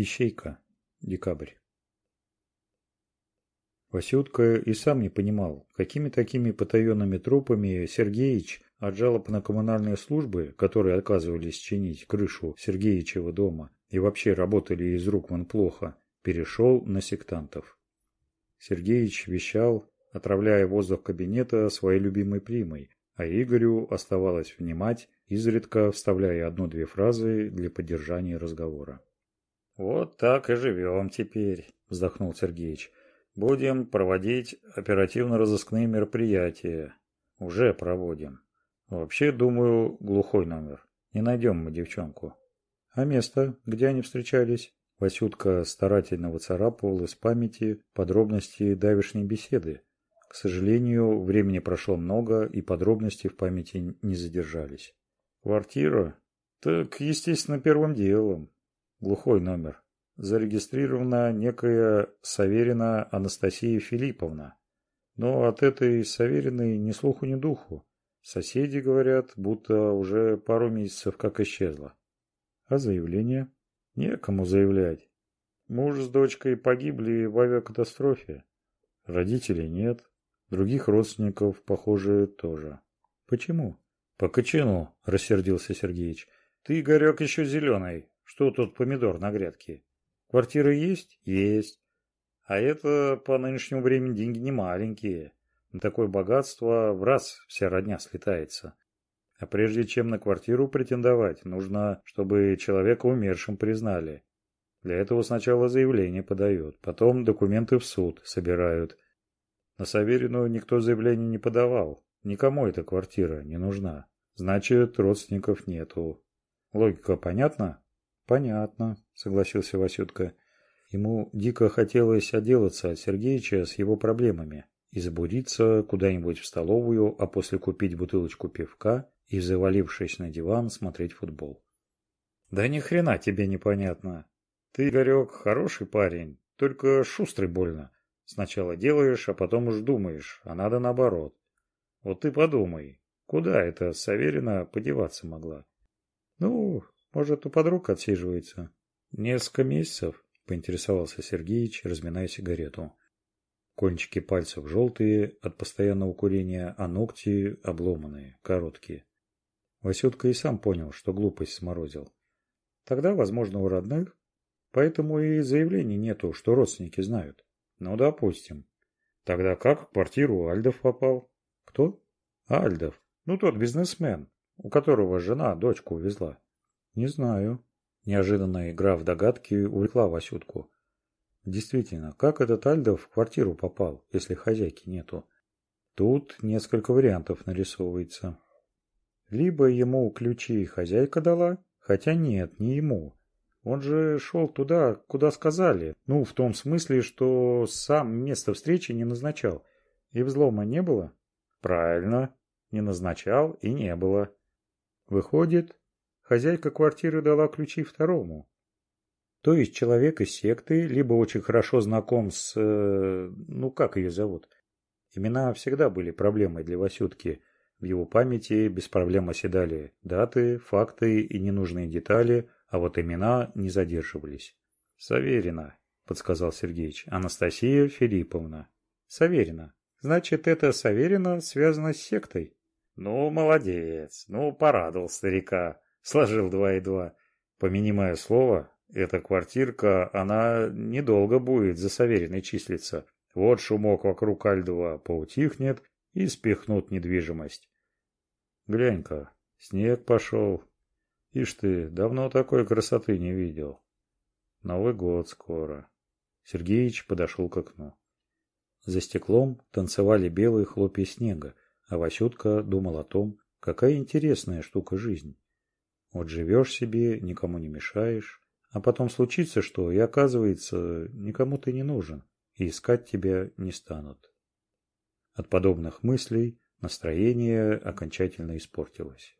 ищейка декабрь Васютка и сам не понимал, какими такими потаенными трупами Сергеич от жалоб на коммунальные службы, которые отказывались чинить крышу Сергеичева дома и вообще работали из рук вон плохо, перешел на сектантов. Сергеич вещал, отравляя воздух кабинета своей любимой примой, а Игорю оставалось внимать, изредка вставляя одну-две фразы для поддержания разговора. Вот так и живем теперь, вздохнул Сергеич. Будем проводить оперативно-розыскные мероприятия. Уже проводим. Вообще, думаю, глухой номер. Не найдем мы девчонку. А место, где они встречались? Васютка старательно выцарапывал из памяти подробности давешней беседы. К сожалению, времени прошло много, и подробности в памяти не задержались. Квартира? Так, естественно, первым делом глухой номер. Зарегистрирована некая Саверина Анастасия Филипповна. Но от этой Савериной ни слуху, ни духу. Соседи говорят, будто уже пару месяцев как исчезла. А заявление? Некому заявлять. Муж с дочкой погибли в авиакатастрофе. Родителей нет. Других родственников, похоже, тоже. Почему? По кочину. рассердился Сергеич. Ты, Игорек, еще зеленый. Что тут помидор на грядке? Квартира есть? Есть. А это по нынешнему времени деньги не маленькие. На такое богатство в раз вся родня слетается. А прежде чем на квартиру претендовать, нужно, чтобы человека умершим признали. Для этого сначала заявление подают, потом документы в суд собирают. На Саверину никто заявление не подавал. Никому эта квартира не нужна. Значит, родственников нету. Логика понятна? понятно согласился васютка. Ему дико хотелось отделаться от сергеича с его проблемами и забуриться куда нибудь в столовую а после купить бутылочку пивка и завалившись на диван смотреть футбол. Да ни хрена тебе непонятно. Ты горек хороший парень только шустрый больно. Сначала делаешь а потом уж думаешь а надо наоборот. Вот ты подумай куда это саверина подеваться могла? Ну может, у подруг отсиживается. Несколько месяцев, поинтересовался Сергеич, разминая сигарету. Кончики пальцев желтые от постоянного курения, а ногти обломанные, короткие. Васютка и сам понял, что глупость сморозил. Тогда, возможно, у родных. Поэтому и заявлений нету, что родственники знают. Ну, допустим. Тогда как в квартиру Альдов попал? Кто? Альдов. Ну, тот бизнесмен, у которого жена дочку увезла не знаю. Неожиданно в догадки увлекла васютку действительно как этот альдо в квартиру попал если хозяйки нету? Тут несколько вариантов нарисовывается. Либо ему ключи хозяйка дала хотя нет не ему. Он же шел туда куда сказали. Ну в том смысле что сам место встречи не назначал. И взлома не было? Правильно. Не назначал и не было. Выходит хозяйка квартиры дала ключи второму. То есть человек из секты, либо очень хорошо знаком с... Э, ну, как ее зовут? Имена всегда были проблемой для Васютки. В его памяти без проблем оседали даты, факты и ненужные детали, а вот имена не задерживались. «Саверина», — подсказал Сергеич, — «Анастасия Филипповна». «Саверина. Значит, это Саверина связано с сектой?» «Ну, молодец. Ну, порадовал старика», сложил два и два. Помяни слово, эта квартирка, она недолго будет за Савериной числиться. Вот шумок вокруг Альдова поутихнет и спихнут недвижимость. Глянь-ка, снег пошел. Ишь ты, давно такой красоты не видел. Новый год скоро. Сергеич подошел к окну. За стеклом танцевали белые хлопья снега, а Васютка думал о том, какая интересная штука жизнь. Вот живешь себе, никому не мешаешь, а потом случится что, и оказывается, никому ты не нужен, и искать тебя не станут. От подобных мыслей настроение окончательно испортилось.